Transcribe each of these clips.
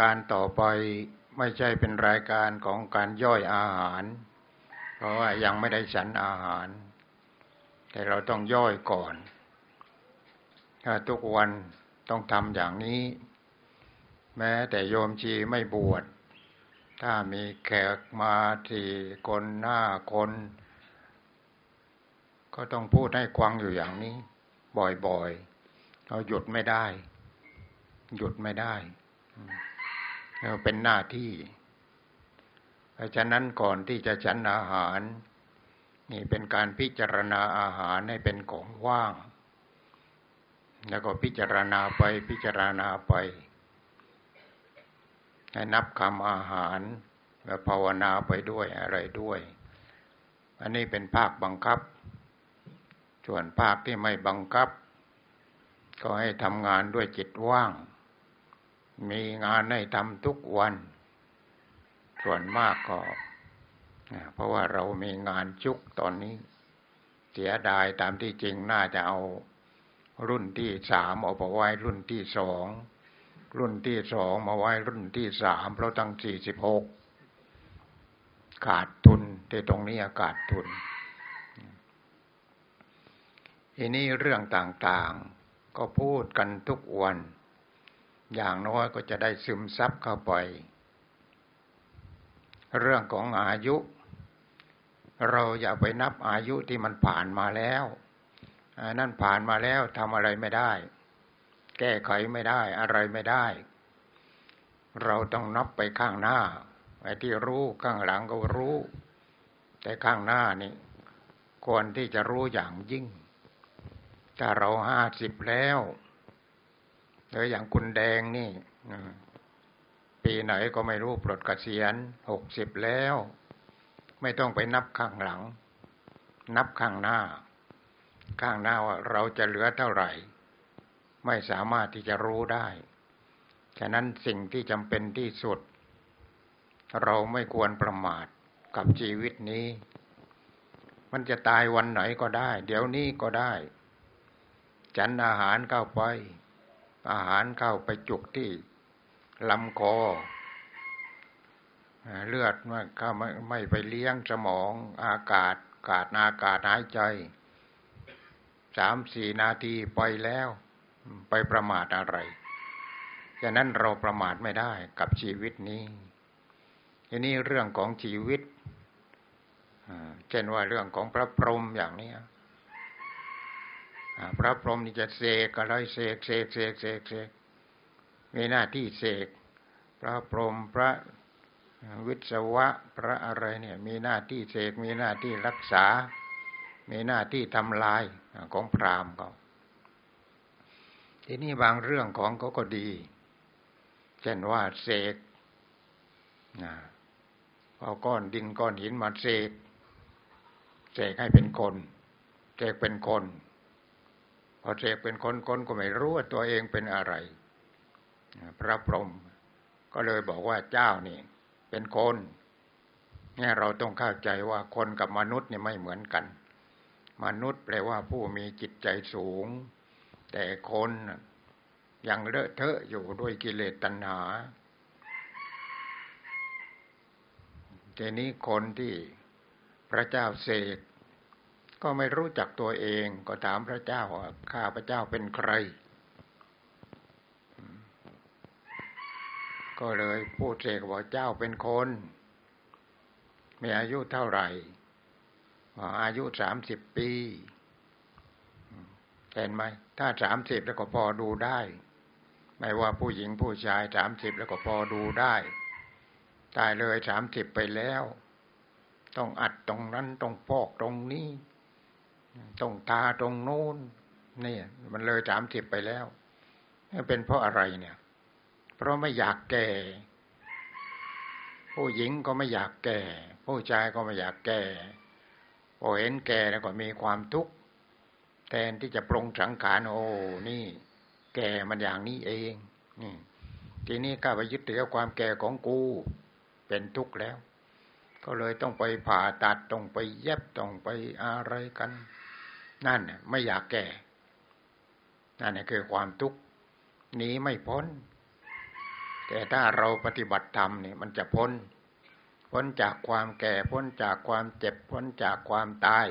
การต่อไปไม่ใช่เป็นรายการของการย่อยอาหาร เพราะว่ายังไม่ได้ฉันอาหาร แต่เราต้องย่อยก่อนถ้าทุกวันต้องทำอย่างนี้ แม้แต่โยมชีไม่บวช ถ้ามีแขกมาที่คนหน้าคน ก็ต้องพูดให้ควังอยู่อย่างนี้ บ่อยๆเราหยุดไม่ได้ หยุดไม่ได้ เราเป็นหน้าที่เพราะฉะนั้นก่อนที่จะฉันอาหาร นี่เป็นการพิจารณาอาหารให้เป็นของว่าง แล้วก็พิจารณาไปพิจารณาไปให้นับคำอาหารและภาวนาไปด้วยอะไรด้วย อันนี้เป็นภาคบังคับ ส่วนภาคที่ไม่บังคับ ก็ให้ทำงานด้วยจิตว่าง มีงานให้ทำทุกวัน ส่วนมากก็เพราะว่าเรามีงานจุกตอนนี้ เสียดายตามที่จริงน่าจะเอารุ่นที่สามเอาไปไว้รุ่นที่สองรุ่นที่สองมาไว้รุ่นที่สามเพราะตั้งสี่สิบหกขาดทุนแต่ตรงนี้ขาดทุนทีนี้เรื่องต่างๆ ก็พูดกันทุกวัน อย่างน้อยก็จะได้ซึมซับเข้าไป เรื่องของอายุ เราอย่าไปนับอายุที่มันผ่านมาแล้วนั่นผ่านมาแล้วทำอะไรไม่ได้ แก้ไขไม่ได้อะไรไม่ได้ เราต้องนับไปข้างหน้าไอ้ที่รู้ข้างหลังก็รู้ แต่ข้างหน้านี่ควรที่จะรู้อย่างยิ่งถ้าเราห้าสิบแล้ว หรืออย่างคุณแดงนี่ปีไหนก็ไม่รู้ปลดกเกษียณหกสิบแล้ว ไม่ต้องไปนับข้างหลัง นับข้างหน้า ข้างหน้าว่าเราจะเหลือเท่าไหร่ ไม่สามารถที่จะรู้ได้ฉะนั้นสิ่งที่จำเป็นที่สุด เราไม่ควรประมาทกับชีวิตนี้ มันจะตายวันไหนก็ได้ เดี๋ยวนี้ก็ได้ ฉันอาหารเข้าไป อาหารเข้าไปจุกที่ลำคอเลือดมันก็ไม่ไม่ไปเลี้ยงสมอง อากาศกาดอากาศหายใจสามสี่นาทีไปแล้ว ไปประมาทอะไรฉะนั้นเราประมาทไม่ได้กับชีวิตนี้ทีนี้เรื่องของชีวิตเช่นว่าเรื่องของพระพรหมอย่างนี้ พระพรหมนี่จะเสกอะไรเสกเสกเสกเสกเสกมีหน้าที่เสกพระพรหมพระวิศวะพระอะไรเนี่ยมีหน้าที่เสกมีหน้าที่รักษา มีหน้าที่ทำลายของพราหมณ์เขาทีนี้บางเรื่องของเขาก็ดี เช่นว่าเสกเอาก้อนดินก้อนหินมาเสกเสกให้เป็นคนเสกเป็นคน พอเสกเป็นคนคนก็ไม่รู้ว่าตัวเองเป็นอะไร พระพรหมก็เลยบอกว่าเจ้านี่ เป็นคนเนี่ยเราต้องเข้าใจว่าคนกับมนุษย์เนี่ยไม่เหมือนกัน มนุษย์แปลว่าผู้มีจิตใจสูง แต่คนยังเลอะเทอะอยู่ด้วยกิเลสตัณหาทีนี้คนที่พระเจ้าเสก ก็ไม่รู้จักตัวเอง ก็ถามพระเจ้าว่าข้าพระเจ้าเป็นใคร ก็เลยพูดเสกว่าเจ้าเป็นคน มีอายุเท่าไหร่อายุสามสิบปีเห็นไหมถ้าสามสิบแล้วก็พอดูได้ ไม่ว่าผู้หญิงผู้ชายสามสิบแล้วก็พอดูได้ตายเลยสามสิบไปแล้ว ต้องอัดตรงนั้นต้องพอกตรงนี้ ต้องตาตรงโน้นนี่มันเลยสามสิบไปแล้วเป็นเพราะอะไรเนี่ย เพราะไม่อยากแก่ ผู้หญิงก็ไม่อยากแก่ ผู้ชายก็ไม่อยากแก่พอเห็นแก่แล้วก็มีความทุกข์แทนที่จะปรงสังขารโอ้นี่ แก่มันอย่างนี้เองนี่ทีนี้ก้าไปยึดถือความแก่ของกู เป็นทุกข์แล้ว ก็เลยต้องไปผ่าตัดต้องไปเย็บต้องไปอะไรกัน นั่นไม่อยากแก่ นั่นคือความทุกข์หนีไม่พ้น แต่ถ้าเราปฏิบัติธรรมนี่มันจะพ้น พ้นจากความแก่ พ้นจากความเจ็บ พ้นจากความตาย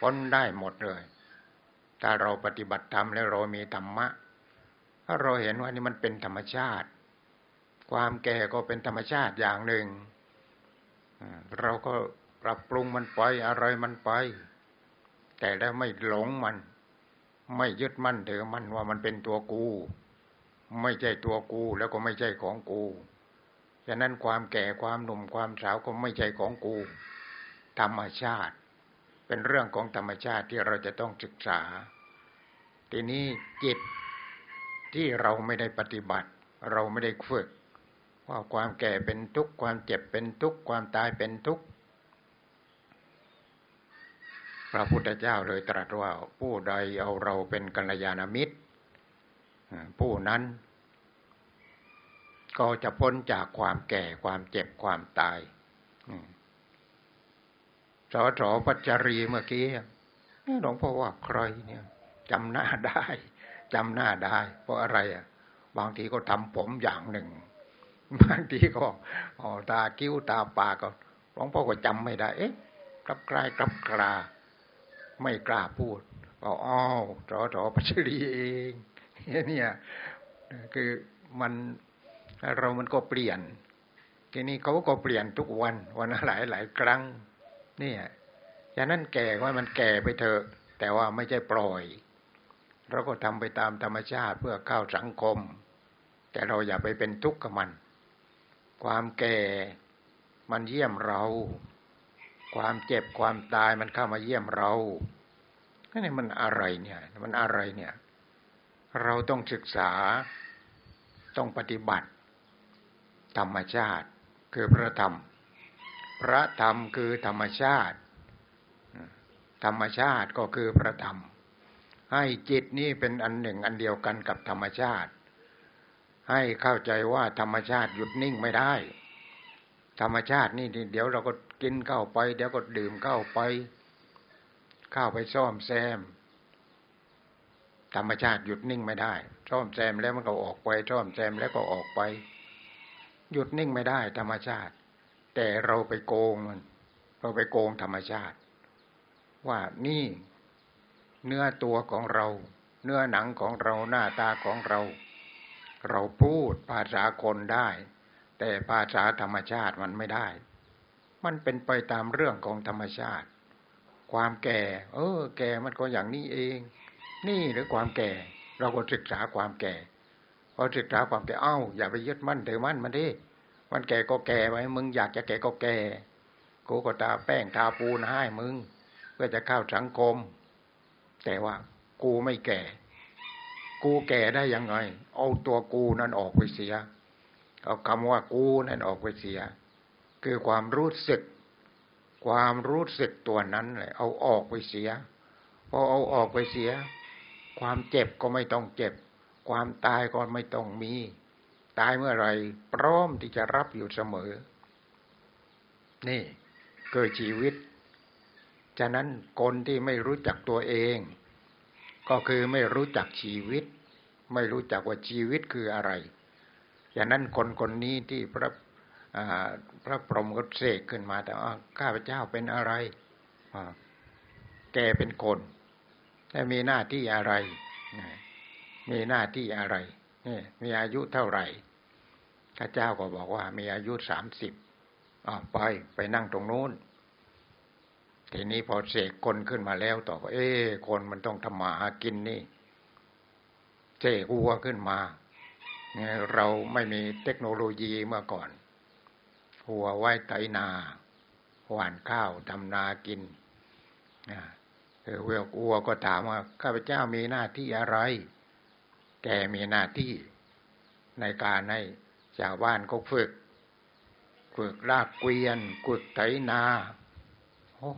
พ้นได้หมดเลย ถ้าเราปฏิบัติธรรมแล้วเรามีธรรมะ ถ้าเราเห็นว่านี่มันเป็นธรรมชาติ ความแก่ก็เป็นธรรมชาติอย่างหนึ่ง เราก็ปรับปรุงมันไปอะไรมันไป แต่แล้วไม่หลงมัน ไม่ยึดมั่นถือมั่นว่ามันเป็นตัวกู ไม่ใช่ตัวกูแล้วก็ไม่ใช่ของกูฉะนั้นความแก่ความหนุ่มความสาวก็ไม่ใช่ของกู ธรรมชาติ เป็นเรื่องของธรรมชาติที่เราจะต้องศึกษา ทีนี้จิตที่เราไม่ได้ปฏิบัติ เราไม่ได้ฝึก ว่าความแก่เป็นทุกข์ความเจ็บเป็นทุกข์ความตายเป็นทุกข์ พระพุทธเจ้าเลยตรัสว่าผู้ใดเอาเราเป็นกัลยาณมิตร ผู้นั้น ก็จะพ้นจากความแก่ความเจ็บความตายสอสอปัจจรีเมื่อกี้หลวงพ่อว่าใครเนี่ยจำหน้าได้จำหน้าได้ เพราะอะไรอะ บางทีก็ทำผมอย่างหนึ่ง บางทีก็ตาคิ้วตาปากก็หลวงพ่อก็จำไม่ได้ เอ๊ะกลับกลายกลับกลา ไม่กล้าพูดบอกอ้าวจอจอปัชรีเองเนี่ยคือมันเรามันก็เปลี่ยน ทีนี้เขาก็เปลี่ยนทุกวัน วันหลายหลายครั้งเนี่ยฉะนั้นแก่ว่ามันแก่ไปเถอะ แต่ว่าไม่ใช่ปล่อย เราก็ทำไปตามธรรมชาติเพื่อเข้าสังคม แต่เราอย่าไปเป็นทุกข์กับมัน ความแก่มันเยี่ยมเรา ความเจ็บความตายมันเข้ามาเยี่ยมเรานี่มันอะไรเนี่ย มันอะไรเนี่ย เราต้องศึกษาต้องปฏิบัติ ธรรมชาติ คือพระธรรม พระธรรมคือธรรมชาติ ธรรมชาติก็คือพระธรรม ให้จิตนี้เป็นอันหนึ่งอันเดียวกันกับธรรมชาติ ให้เข้าใจว่าธรรมชาติหยุดนิ่งไม่ได้ ธรรมชาตินี่เดี๋ยวเราก็ กินเข้าไป เดี๋ยวก็ดื่มเข้าไป เข้าไปซ่อมแซม ธรรมชาติหยุดนิ่งไม่ได้ ซ่อมแซมแล้วมันก็ออกไป ซ่อมแซมแล้วก็ออกไป หยุดนิ่งไม่ได้ ธรรมชาติ แต่เราไปโกงมัน เราไปโกงธรรมชาติ ว่านี่เนื้อตัวของเรา เนื้อหนังของเราหน้าตาของเรา เราพูดภาษาคนได้ แต่ภาษาธรรมชาติมันไม่ได้ มันเป็นไปตามเรื่องของธรรมชาติ ความแก่ เออ แก่มันก็อย่างนี้เอง นี่หรือความแก่ เราก็ศึกษาความแก่พอศึกษาความแก่เอ้า อย่าไปยึดมั่นถือมั่นมันดิมันแก่ก็แก่ไว้มึงอยากจะแก่ก็แก่กูก็ตาแป้งทาปูนให้มึง เพื่อจะเข้าสังคม แต่ว่ากูไม่แก่ กูแก่ได้ยังไง เอาตัวกูนั่นออกไปเสีย เอาคำว่ากูนั่นออกไปเสีย คือความรู้สึก ความรู้สึกตัวนั้นเลยเอาออกไปเสียพอเอาออกไปเสีย ความเจ็บก็ไม่ต้องเจ็บ ความตายก็ไม่ต้องมี ตายเมื่อไรพร้อมที่จะรับอยู่เสมอ นี่เกิดชีวิต ฉะนั้นคนที่ไม่รู้จักตัวเอง ก็คือไม่รู้จักชีวิต ไม่รู้จักว่าชีวิตคืออะไร ฉะนั้นคนคนนี้ที่พระ พระพรหมก็เสกขึ้นมา แต่ว่าข้าพเจ้าเป็นอะไรแกเป็นคนและมีหน้าที่อะไร มีหน้าที่อะไรนี่มีอายุเท่าไหร่ข้าเจ้าก็บอกว่า มีอายุสามสิบไปไปนั่งตรงนู้นทีนี้พอเสกคนขึ้นมาแล้วต่อเอ๊คนมันต้องทำมาหากินนี่เสกวัวขึ้นมาเราไม่มีเทคโนโลยีเมื่อก่อนัวไว้ไถนาหว่านข้าวทำนากินเออวัวก็ถามว่าข้าพเจ้ามีหน้าที่อะไร แกมีหน้าที่ในการให้ชาวบ้านก็ฝึก ฝึกลากเกวียนฝึกไถนาโอ้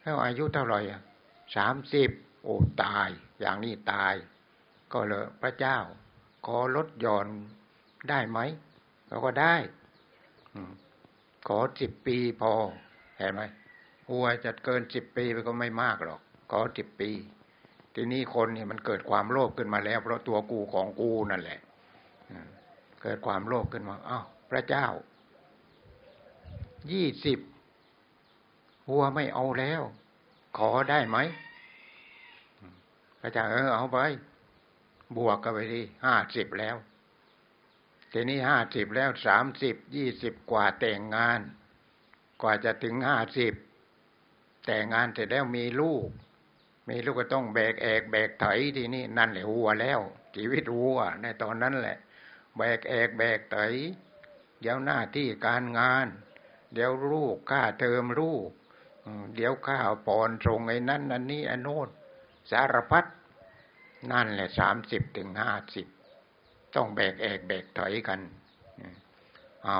แล้วอายุเท่าไหร่อะสามสิบโอ้ตาย อย่างนี้ตาย ก็เลยพระเจ้า ขอลดหย่อนได้ไหมเราก็ได้ ขอสิบปีพอ เห็นไหมวัวจะเกินสิบปีไปก็ไม่มากหรอก ขอสิบปี ทีนี้คนเนี่ยมันเกิดความโลภขึ้นมาแล้ว เพราะตัวกูของกูนั่นแหละเกิดความโลภขึ้นมาอ้าวพระเจ้า ยี่สิบวัวไม่เอาแล้ว ขอได้ไหม พระเจ้าเออเอาไป บวกกันไปที่ห้าสิบแล้ว ทีนี้ห้าสิบแล้วสามสิบยี่สิบกว่าแต่งงาน กว่าจะถึงห้าสิบแต่งงานเสร็จแล้วมีลูก มีลูกก็ต้องแบกแอกแบกไถทีนี้นั่นแหละวัวแล้ว ชีวิตวัวในตอนนั้นแหละ แบกแอกแบกไถเดี๋ยวหน้าที่การงาน เดี๋ยวลูกค่าเทอมลูกเดี๋ยวข้าวปอนส่งไอ้นั่นอันนี้อันโน้นสารพัดนั่นแหละสามสิบถึงห้าสิบ ต้องแบกแอกแบกถอยกันเอา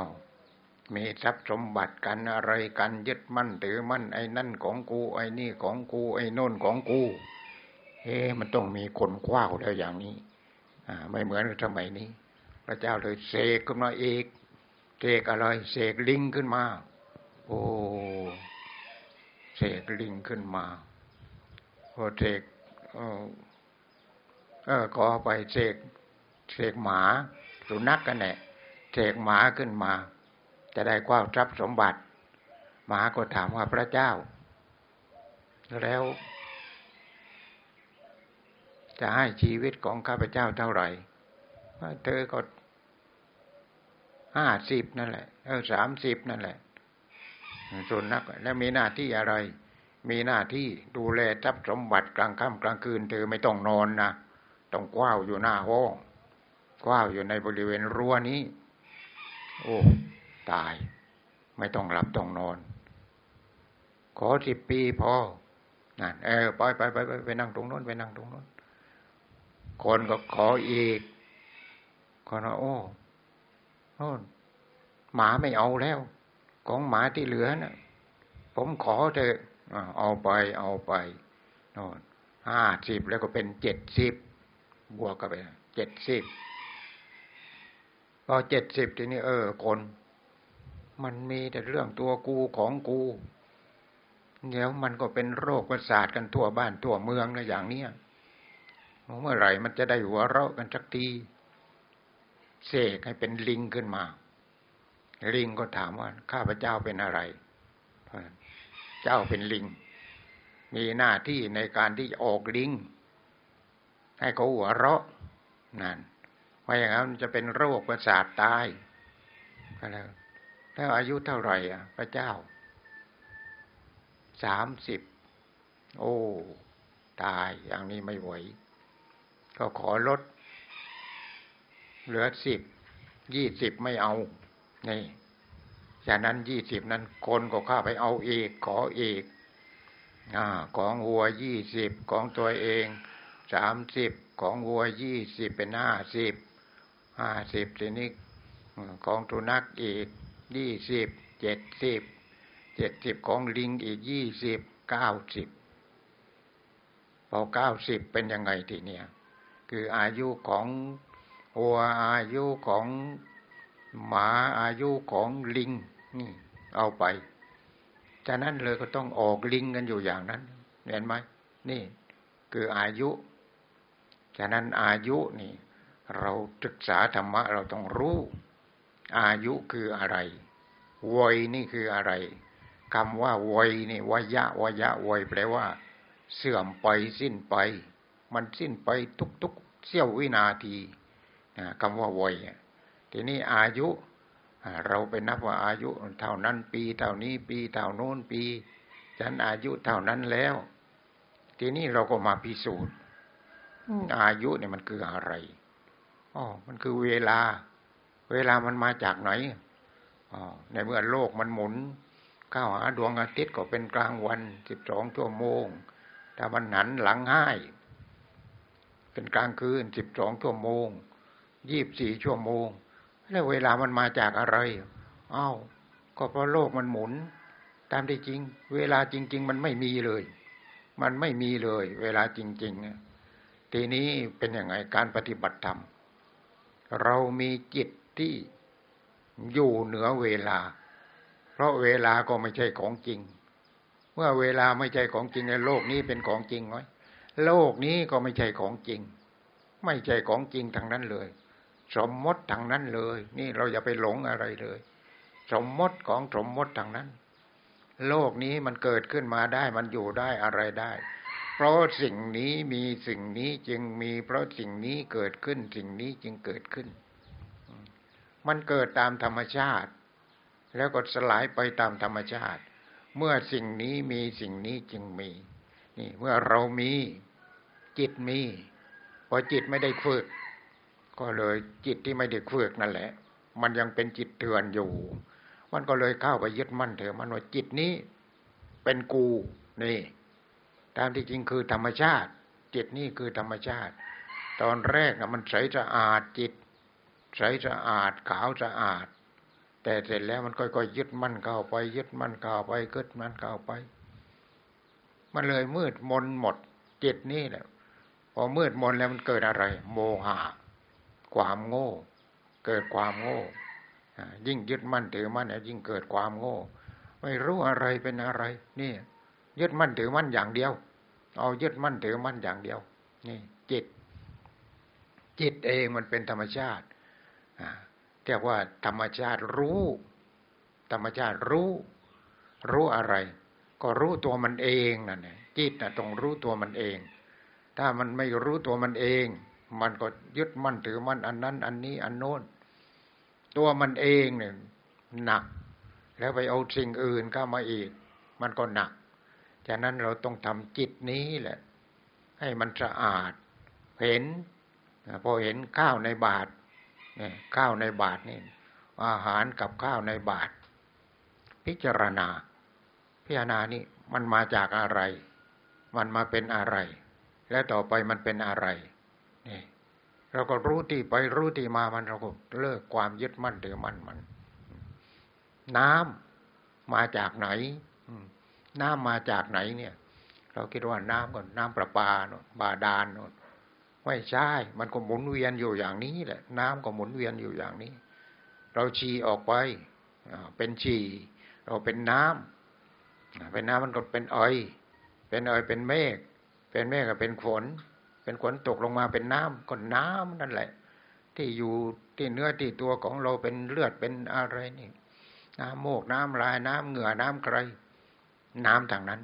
มีทรัพย์สมบัติกันอะไรกันยึดมั่นถือมั่นไอ้นั่นของกูไอ้นี่ของกูไอ้โน่นของกู เฮ้มันต้องมีคนคว้าแล้วอย่างนี้ อ่า ไม่เหมือนสมัยนี้ พระเจ้าเลยเสกขึ้นมาเอกเสกอะไรเสกลิงขึ้นมา โอ้เสกลิงขึ้นมาพอเสกเออเออขอไปเสก เสกหมาสุนัขกกันแหละเสกหมาขึ้นมา จะได้กว้าทรัพย์สมบัติ หมาก็ถามว่าพระเจ้า แล้ว จะให้ชีวิตของข้าพเจ้าเท่าไหร่เธอก็ห้าสิบนั่นแหละเออสามสิบนั่นแหละส่วนนักแล้วมีหน้าที่อะไร มีหน้าที่ดูแลทรัพย์สมบัติกลางค่ำกลางคืน เธอไม่ต้องนอนนะต้องกว้าวอยู่หน้าห้อง กว้าวอยู่ในบริเวณรั้วนี้ โอ้ ตาย ไม่ต้องหลับต้องนอน ขอสิบปีพอนั่นเออไปไปไปไปไปนั่งตรงโน้นไปนั่งตรงโน้นคนก็ขออีกคนว่าโอ้โน่นหมาไม่เอาแล้ว ของหมาที่เหลือนะ่ะ ผมขอเถอะเอาไปเอาไปโน่นห้าสิบแล้วก็เป็นเจ็ดสิบบวกกันไปเจ็ดสิบ พอเจ็ดสิบทีนี้เออคน มันมีแต่เรื่องตัวกูของกูเดี๋ยวมันก็เป็นโรคประสาทกันทั่วบ้านทั่วเมืองนะอย่างเนี้ยเมื่อไหร่มันจะได้หัวเราะกันสักทีเสกให้เป็นลิงขึ้นมา ลิงก็ถามว่าข้าพเจ้าเป็นอะไร เจ้าเป็นลิง มีหน้าที่ในการที่ออกลิง ให้เขาหัวเราะนั่น ไม่อย่างนั้นจะเป็นโรคประสาทตายก็แล้วแล้วอายุเท่าไหร่อะ พระเจ้าสามสิบโอ้ ตายอย่างนี้ไม่ไหว ก็ขอลด เหลือสิบยี่สิบไม่เอา นี่ฉะนั้นยี่สิบนั้นคนก็ข้าไปเอาเอกขอเอกอของวัวยี่สิบของตัวเองสามสิบของวัวยี่สิบเป็นห้าสิบ ห้าสิบทีนี้ของตุนักอีกยี่สิบเจ็ดสิบเจ็ดสิบของลิงอีกยี่สิบเก้าสิบพอเก้าสิบเป็นยังไงทีเนี้ยคืออายุของวัวอายุของหมาอายุของลิงนี่เอาไปฉะนั้นเลยก็ต้องออกลิงกันอยู่อย่างนั้น เห็นไหมนี่ คืออายุ ฉะนั้นอายุนี่ เราศึกษาธรรมะเราต้องรู้ อายุคืออะไรวัยนี่คืออะไรคำว่าวัยนี่วัยะวัยะวัยแปลว่า เสื่อมไปสิ้นไป มันสิ้นไปทุกๆเสี้ยววินาทีคำว่าวัยทีนี้อายุเราไปนับว่าอายุเท่านั้นปี เท่านี้ปีเท่าโน้นปี ฉันอายุเท่านั้นแล้ว ทีนี้เราก็มาพิสูจน์อายุเนี่ยมันคืออะไร อ๋อมันคือเวลา เวลามันมาจากไหนอ๋อในเมื่อโลกมันหมุนเข้าหาดวงอาทิตย์ก็เป็นกลางวันสิบสองชั่วโมงถ้ามันหันหลังให้เป็นกลางคืนสิบสองชั่วโมงยี่บสี่ชั่วโมง แล้วเวลามันมาจากอะไรอ้าวก็เพราะโลกมันหมุน ตามที่จริง เวลาจริง ๆ มันไม่มีเลย มันไม่มีเลย เวลาจริง ๆ ทีนี้เป็นยังไงการปฏิบัติธรรม เรามีจิตที่อยู่เหนือเวลา เพราะเวลาก็ไม่ใช่ของจริง เมื่อเวลาไม่ใช่ของจริงในโลกนี้เป็นของจริงไหมโลกนี้ก็ไม่ใช่ของจริง ไม่ใช่ของจริงทั้งนั้นเลย สมมติทางนั้นเลย นี่เราอย่าไปหลงอะไรเลย สมมติของสมมติทางนั้น โลกนี้มันเกิดขึ้นมาได้มันอยู่ได้อะไรได้ เพราะสิ่งนี้มีสิ่งนี้จึงมี เพราะสิ่งนี้เกิดขึ้น สิ่งนี้จึงเกิดขึ้น มันเกิดตามธรรมชาติ แล้วก็สลายไปตามธรรมชาติ เมื่อสิ่งนี้มีสิ่งนี้จึงมี นี่เมื่อเรามีจิตมีพอจิตไม่ได้ฝึก ก็เลยจิตที่ไม่ได้ฝึกนั่นแหละ มันยังเป็นจิตเถื่อนอยู่ มันก็เลยเข้าไปยึดมั่นเถอะมันว่าจิตนี้ เป็นกูนี่ ตามที่จริงคือธรรมชาติ จิตนี่คือธรรมชาติ ตอนแรกนะมันใสสะอาดจิต ใสสะอาดขาวสะอาด แต่เสร็จแล้วมันค่อยๆยึดมั่นเข้าไป ยึดมั่นเข้าไปกึดมั่นเข้าไป มันเลยมืดมนหมด จิตนี่แหละพอมืดมนแล้วมันเกิดอะไร โมหะความโง่ เกิดความโง่ยิ่งยึดมั่นถือมั่นยิ่งเกิดความโง่ ไม่รู้อะไรเป็นอะไร นี่ยึดมั่นถือมั่นอย่างเดียว เอายึดมั่นถือมั่นอย่างเดียว นี่จิต จิตเองมันเป็นธรรมชาติเรียกว่า ธรรมชาติรู้ ธรรมชาติรู้ รู้อะไร ก็รู้ตัวมันเองนั่นแหละจิตนะต้องรู้ตัวมันเอง ถ้ามันไม่รู้ตัวมันเอง มันก็ยึดมั่นถือมั่นอันนั้น อันนี้อันโน้น ตัวมันเองเนี่ยหนัก แล้วไปเอาสิ่งอื่นเข้ามาอีก มันก็หนัก ฉะนั้นเราต้องทำจิตนี้แหละ ให้มันสะอาด เห็นพอเห็นข้าวในบาทเนี่ยข้าวในบาทนี่อาหารกับข้าวในบาท พิจารณา พิจารณานี่มันมาจากอะไร มันมาเป็นอะไร และต่อไปมันเป็นอะไรนี่เราก็รู้ที่ไปรู้ที่มามันเราก็เลิกความยึดมั่นถือมั่นมัน น้ำมาจากไหน น้ำมาจากไหนเนี่ย เราคิดว่าน้ำก็น้ำประปาโนบาดาลโนไม่ใช่ มันก็หมุนเวียนอยู่อย่างนี้แหละ น้ำก็หมุนเวียนอยู่อย่างนี้ เราชีออกไปเป็นชีเราเป็นน้ำเป็นน้ำมันก็เป็นอ้อย เป็นอ้อยเป็นเมฆเป็นแม่ก็เป็นฝนเป็นฝนตกลงมาเป็นน้ำก็น้ำนั่นแหละ ที่อยู่ที่เนื้อที่ตัวของเราเป็นเลือดเป็นอะไรนี่ น้ำโมกน้ำลายน้ำเหงื่อน้ำใคร น้ำทางนั้น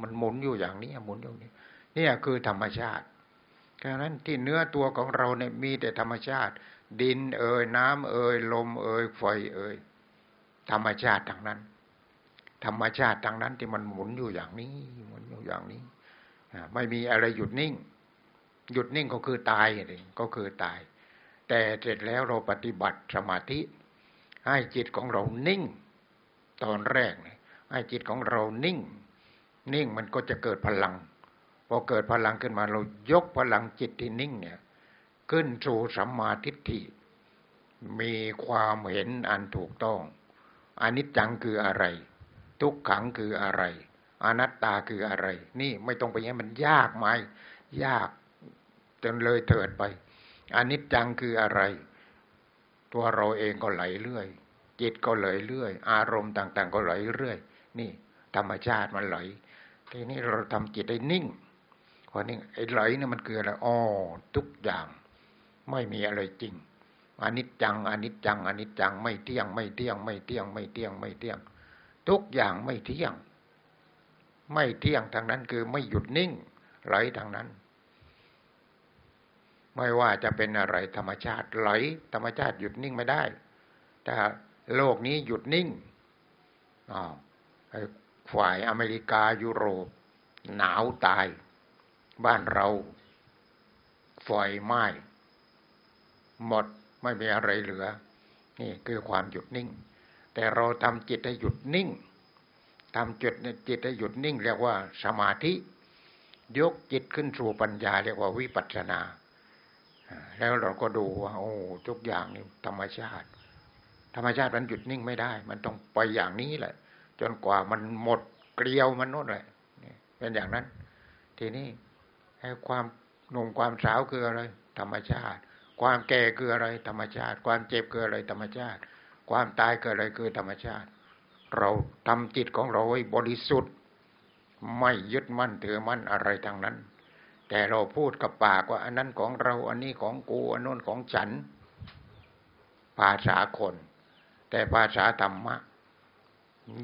มันหมุนอยู่อย่างนี้หมุนอยู่นี่นี่คือธรรมชาติดังนั้นที่เนื้อตัวของเราเนี่ยมีแต่ธรรมชาติ ดินเอ่ยน้ำเอ่ยลม เอ่ยไฟเอ่ยธรรมชาติทางนั้น ธรรมชาติทางนั้นที่มันหมุนอยู่อย่างนี้หมุนอยู่อย่างนี้ไม่มีอะไรหยุดนิ่ง หยุดนิ่งก็คือตายเองก็คือตาย แต่เสร็จแล้วเราปฏิบัติสมาธิ ให้จิตของเรานิ่ง ตอนแรกเนี่ย ให้จิตของเรานิ่ง นิ่งมันก็จะเกิดพลัง พอเกิดพลังขึ้นมาเรายกพลังจิตที่นิ่งเนี่ยขึ้นสู่สัมมาทิฏฐิ มีความเห็นอันถูกต้องอนิจจังคืออะไร ทุกขังคืออะไร อนัตตาคืออะไร นี่ไม่ต้องไปให้มันยากไหมยากจนเลยเถิดไปอนิจจังคืออะไร ตัวเราเองก็ไหลเรื่อย จิตก็ไหลเรื่อย อารมณ์ต่าง ๆ ก็ไหลเรื่อย นี่ธรรมชาติมันไหลทีนี้เราทำจิตได้นิ่งพอนิ่งไอ้ไหลนี่มันคืออะไรอ๋อทุกอย่าง ไม่มีอะไรจริงอนิจจังอนิจจังอนิจจังไม่เที่ยงไม่เที่ยง ไม่เที่ยง ไม่เที่ยง ไม่เที่ยง ทุกอย่างไม่เที่ยง ไม่เที่ยงทางนั้นคือไม่หยุดนิ่ง ไหลทางนั้น ไม่ว่าจะเป็นอะไรธรรมชาติไหล ธรรมชาติหยุดนิ่งไม่ได้ แต่โลกนี้หยุดนิ่งอ๋อ ฝ่ายอเมริกายุโรป หนาวตาย บ้านเราไฟไหม้หมดไม่มีอะไรเหลือ นี่คือความหยุดนิ่ง แต่เราทำจิตให้หยุดนิ่งทำจุดจิตให้หยุดนิ่งเรียกว่าสมาธิ ยกจิตขึ้นสู่ปัญญาเรียกว่าวิปัสสนา แล้วเราก็ดูว่า โอ้ทุกอย่างนี่ธรรมชาติ ธรรมชาติมันหยุดนิ่งไม่ได้ มันต้องไปอย่างนี้แหละ จนกว่ามันหมดเกลียวมันโน่นเลยเป็นอย่างนั้น ทีนี้ให้ความหนุ่มความสาวคืออะไร ธรรมชาติ ความแก่คืออะไร ธรรมชาติ ความเจ็บคืออะไร ธรรมชาติ ความตายคืออะไรคือธรรมชาติ เราทำจิตของเราให้บริสุทธิ์ ไม่ยึดมั่นถือมั่นอะไรทางนั้น แต่เราพูดกับปากว่าอันนั้นของเราอันนี้ของกูอันนู้นของฉัน ภาษาคน แต่ภาษาธรรมะ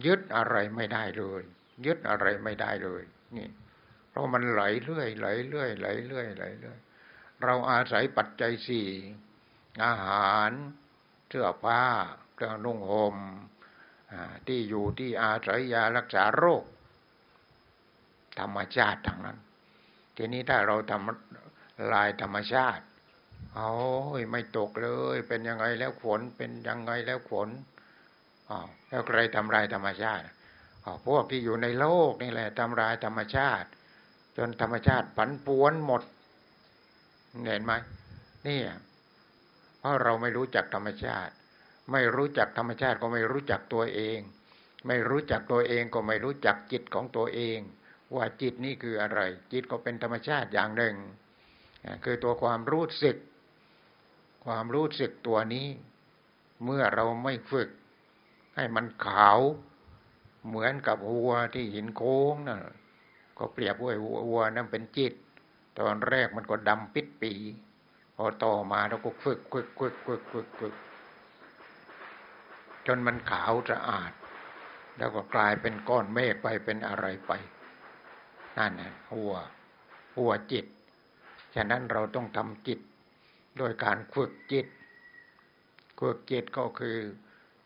ยึดอะไรไม่ได้เลย ยึดอะไรไม่ได้เลยนี่เพราะมันไหลเรื่อยไหลเรื่อยไหลเรื่อยไหลเรื่อยเราอาศัยปัจจัยสี่อาหารเสื้อผ้าเครื่องนุ่งห่มที่อยู่ที่อาศัยยารักษาโรค ธรรมชาติทางนั้น ทีนี้ถ้าเราทำลายธรรมชาติเอาไม่ตกเลย เป็นยังไงแล้วฝนเป็นยังไงแล้วฝน อ๋อแล้วใครทำลายธรรมชาติอ๋อพวกที่อยู่ในโลกนี่แหละทำลายธรรมชาติ จนธรรมชาติผันปวนหมดเห็นไหมนี่เพราะเราไม่รู้จักธรรมชาติ ไม่รู้จักธรรมชาติก็ไม่รู้จักตัวเอง ไม่รู้จักตัวเองก็ไม่รู้จักจิตของตัวเอง ว่าจิตนี่คืออะไร จิตก็เป็นธรรมชาติอย่างหนึ่ง คือตัวความรู้สึก ความรู้สึกตัวนี้ เมื่อเราไม่ฝึก ให้มันขาว เหมือนกับวัวที่หินโค้งนะ่ะก็เปรียบว่าวัวนั่นเป็นจิต ตอนแรกมันก็ดำปิดปี พอต่อมาเราก็ฝึกฝึกฝึกฝึกฝึกฝึกจนมันขาวสะอาด แล้วก็กลายเป็นก้อนเมฆไปเป็นอะไรไป นั่นนะหัว หัวจิต ฉะนั้นเราต้องทำจิต โดยการฝึกจิตฝึกจิตก็คือ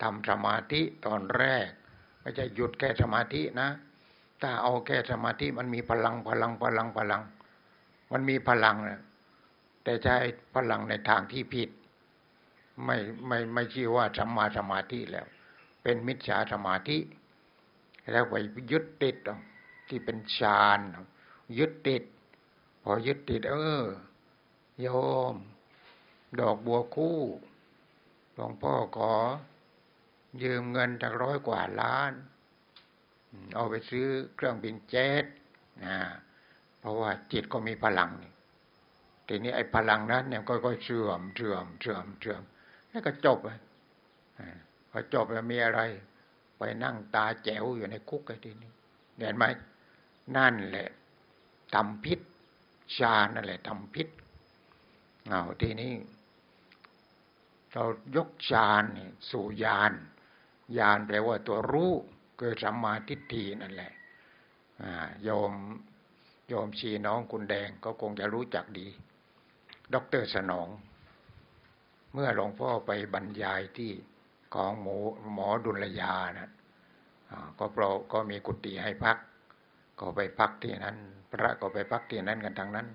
ทำสมาธิตอนแรก ไม่ใช่หยุดแค่สมาธินะ ถ้าเอาแค่สมาธิมันมีพลังพลังพลังพลัง มันมีพลังนะแต่ใช้พลังในทางที่ผิด ไม่ไม่ไม่ชื่อว่าสัมมาสมาธิแล้ว เป็นมิจฉาสมาธิ แล้วไปยึดติดที่เป็นฌานยึดติด พอยึดติด เออ โยม ดอกบัวคู่หลวงพ่อขอ ยืมเงินจากร้อยกว่าล้าน เอาไปซื้อเครื่องบินเจ็ตนะเพราะว่าจิตก็มีพลังนี่ทีนี้ไอ้พลังนั้นเนี่ยก็ๆเชื่อมเชื่อมเชื่อมเชื่อมแล้วก็จบเลยพอจบแล้วมีอะไร ไปนั่งตาแจ๋วอยู่ในคุกไอ้ทีนี้เห็นไหมนั่นแหละทำพิษชานั่นแหละทำพิษเอาทีนี้ เรายกฌานสู่ญาณ ญาณแปลว่าตัวรู้เกิดสัมมาทิฏฐินั่นแหละโยมโยมชีน้องคุณแดงก็คงจะรู้จักดีด็อกเตอร์สนอง เมื่อหลวงพ่อไปบรรยายที่ของหมอหมอดุลยานะก็เพราะก็มีกุฏิให้พัก ก็ไปพักที่นั้น พระก็ไปพักที่นั้นกันทางนั้น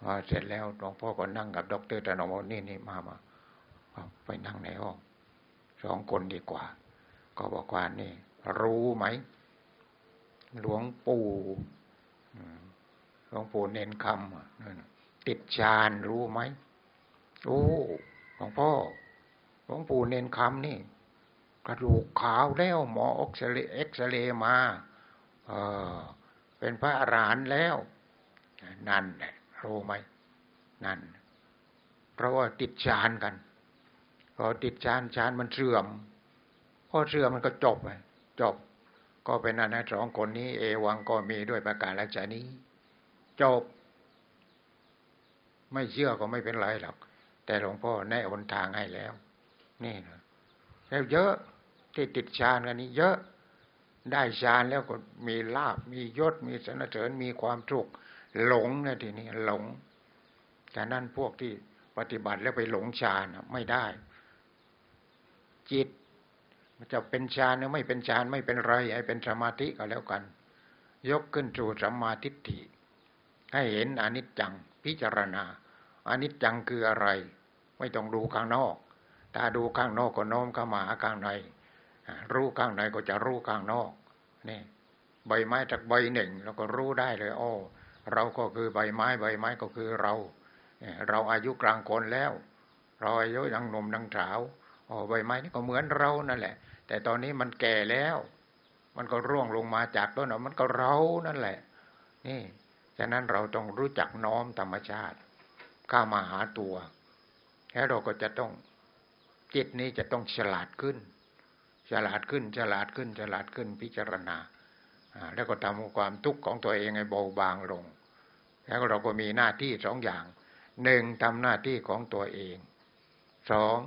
พอเสร็จแล้วหลวงพ่อก็นั่งกับด็อกเตอร์สนองนี่นี่มามาไปนั่งในห้อง สองคนดีกว่า ก็บอกว่านี่ รู้ไหม หลวงปู่หลวงปู่เน้นคำติดฌานรู้ไหมโอ้หลวงพ่อหลวงปู่เน้นคำนี่ กระดูกขาวแล้วหมอออกซเรย์เอ็กซเรย์มา เออ เป็นพระอรหันต์แล้ว นั่นรู้ไหม นั่น เพราะว่าติดฌานกัน พอติดฌานฌานมันเสื่อมพอเสื่อมมันก็จบไปจบ ก็เป็นอนนั้นสองคนนี้ เอวังก็มีด้วยประการลักษณะนี้ จบ ไม่เชื่อก็ไม่เป็นไรหรอก แต่หลวงพ่อแนะหนทางให้แล้ว นี่นะแล้วเยอะที่ติดฌานกันนี้ เยอะได้ฌานแล้วก็มีลาบมียศมีสนเสริญมีความทุกข์หลงนะทีนี้หลงแต่นั่นพวกที่ปฏิบัติแล้วไปหลงฌานไม่ได้ จิตจะเป็นฌานหรือไม่เป็นฌานไม่เป็นไรให้เป็นสมาธิก็แล้วกัน ยกขึ้นสู่สัมมาทิฏฐิ ให้เห็นอนิจจังพิจารณาอนิจจังคืออะไร ไม่ต้องดูข้างนอก ถ้าดูข้างนอกก็โน้มเข้ามาข้างใน รู้ข้างในก็จะรู้ข้างนอกนี่ใบไม้จากใบหนึ่งเราก็รู้ได้เลย โอ้เราก็คือใบไม้ใบไม้ก็คือเรา เราอายุกลางคนแล้ว เราอายุยังหนุ่มยังสาว โอ้ใบไม้นี่ก็เหมือนเรานั่นแหละ แต่ตอนนี้มันแก่แล้ว มันก็ร่วงลงมาจากต้นมันก็เรานั่นแหละ นี่ฉะนั้นเราต้องรู้จักน้อมธรรมชาติ เข้ามาหาตัวแล้วเราก็จะต้องจิตนี้จะต้องฉลาดขึ้น ฉลาดขึ้น ฉลาดขึ้น ฉลาดขึ้นพิจารณาแล้วก็ทำความทุกข์ของตัวเองให้เบาบางลง แล้วเราก็มีหน้าที่สองอย่าง หนึ่งทำหน้าที่ของตัวเอง สอง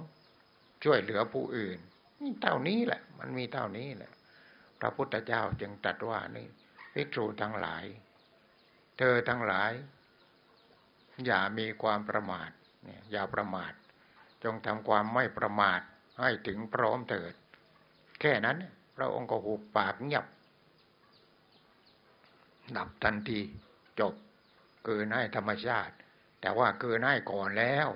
ช่วยเหลือผู้อื่นนี่เท่านี้แหละ มันมีเท่านี้แหละ พระพุทธเจ้าจึงตรัสว่านี่ภิกษุทั้งหลาย เธอทั้งหลาย อย่ามีความประมาทเนี่ยอย่าประมาท จงทำความไม่ประมาทให้ถึงพร้อมเถิด แค่นั้น พระองค์ก็หุบปากเงียบดับทันทีจบเกินให้ธรรมชาติ แต่ว่าเกินให้ก่อนแล้ว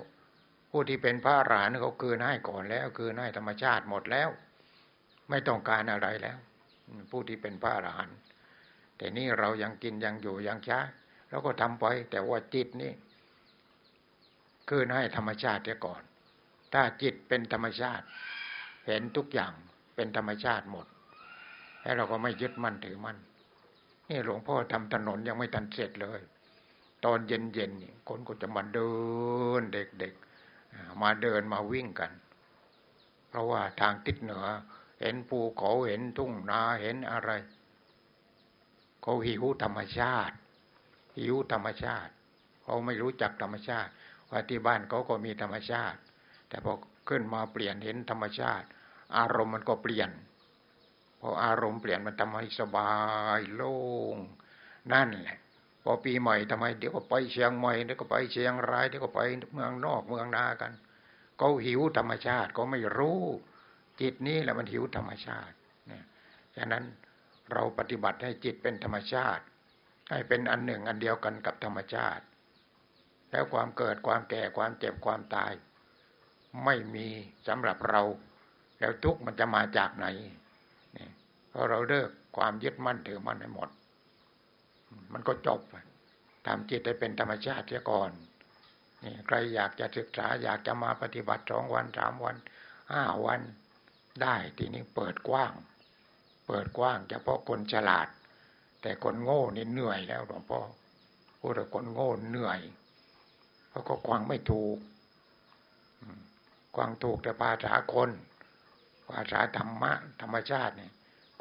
ผู้ที่เป็นพระอรหันต์เขาเกินให้ก่อนแล้วเกินให้ธรรมชาติหมดแล้ว ไม่ต้องการอะไรแล้ว ผู้ที่เป็นพระอรหันต์แต่นี่เรายังกินยังอยู่ยังช้าแล้วก็ทำไป แต่ว่าจิตนี่เกินให้ธรรมชาติเสียก่อน ถ้าจิตเป็นธรรมชาติ เห็นทุกอย่างเป็นธรรมชาติหมดแล้วเราก็ไม่ยึดมั่นถือมั่นนี่หลวงพ่อทำถนนยังไม่ทันเสร็จเลย ตอนเย็นๆนี่คนก็จะมาเดินเด็กๆ มาเดินมาวิ่งกัน เพราะว่าทางทิศเหนือ เห็นภูเขาเห็นทุ่งนาเห็นอะไรเขาหิวธรรมชาติ หิวธรรมชาติเขาไม่รู้จักธรรมชาติว่าที่บ้านเขาก็มีธรรมชาติ แต่พอขึ้นมาเปลี่ยนเห็นธรรมชาติ อารมณ์มันก็เปลี่ยนพออารมณ์เปลี่ยนมันทำให้สบายโล่งนั่นแหละ พอปีใหม่ทำไมเดี๋ยวก็ไปเชียงใหม่เดี๋ยวก็ไปเชียงรายเดี๋ยวก็ไปเมืองนอกเมืองนากันเขาหิวธรรมชาติเขาไม่รู้ จิตนี้แหละมันหิวธรรมชาติเนี่ยฉะนั้นเราปฏิบัติให้จิตเป็นธรรมชาติ ให้เป็นอันหนึ่งอันเดียวกันกับธรรมชาติ แล้วความเกิดความแก่ความเจ็บความตาย ไม่มีสำหรับเรา แล้วทุกข์มันจะมาจากไหนเพราะเราเลิกความยึดมั่นถือมั่นให้หมด มันก็จบทำจิตให้เป็นธรรมชาติเสียก่อนนี่ใครอยากจะศึกษาอยากจะมาปฏิบัติสองวันสามวันห้าวันได้ทีนี้เปิดกว้าง เปิดกว้างเฉพาะคนฉลาด แต่คนโง่นี่เหนื่อยแล้วหลวงพ่อพูดถึงคนโง่เหนื่อยเพราะก็กวางไม่ถูกกวางถูกแต่ภาษาคนภาษาธรรมะธรรมชาติเนี่ย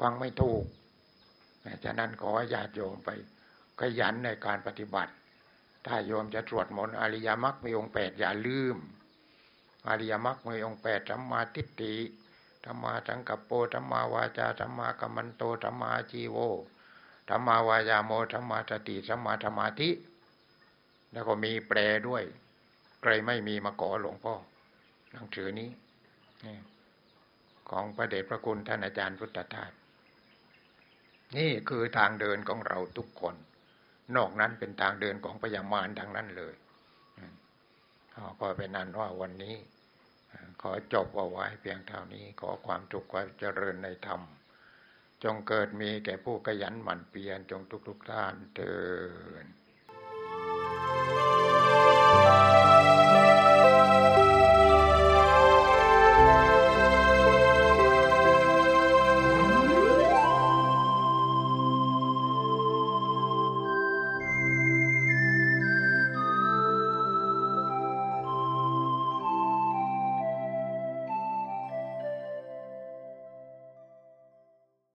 ฟังไม่ถูกฉะนั้นขอญาติโยมไป ขยันในการปฏิบัติ ถ้าโยมจะตรวจมนอริยมรรคมีองค์แปดอย่าลืม อริยมรรคมีองค์แปดสัมมาทิฏฐิธรรมาสังกัปโปธรรมาวาจาธรรมากัมมันโตธรรมาจีโวธรรมาวายาโมธรรมาสติสัมมาธรรมาธิ แล้วก็มีแปลด้วยใครไม่มีมาขอหลวงพ่อหนังสือนี้ของพระเดชพระคุณท่านอาจารย์พุทธทาสนี่คือทางเดินของเราทุกคน นอกนั้นเป็นทางเดินของพยามารดังนั้นเลยก็เป็นนั้นว่าวันนี้ ขอจบเอาไว้เพียงเท่านี้ขอความทุกข์ความเจริญในธรรม จงเกิดมีแก่ผู้ขยันหมั่นเพียรจงทุกทุกท่านเถิด